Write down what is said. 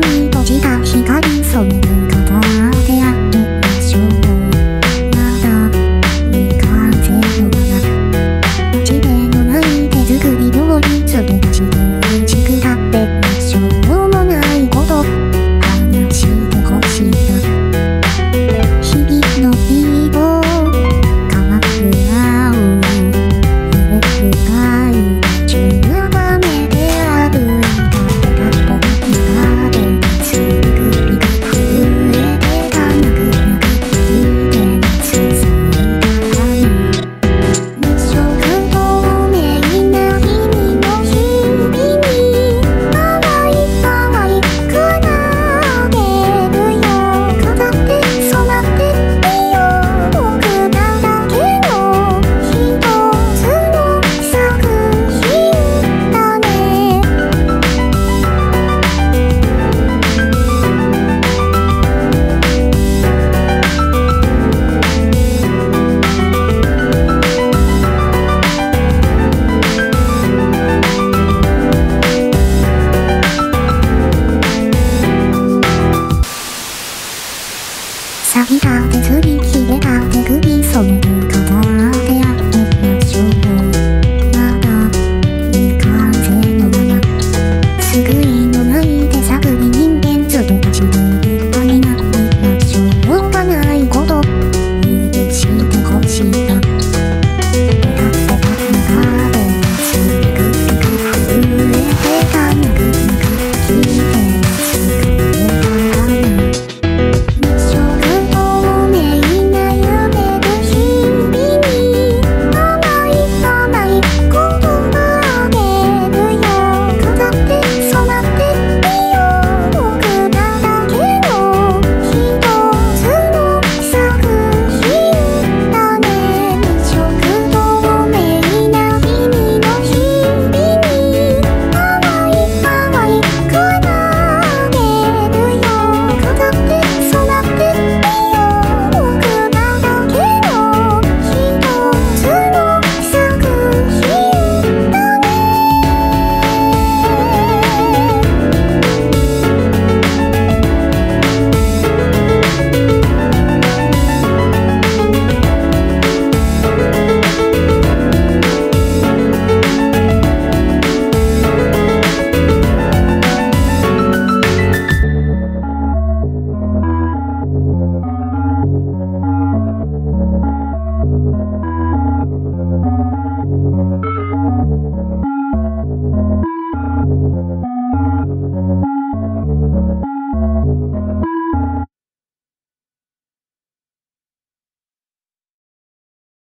という文字光るそうひだって釣り切れたって首そん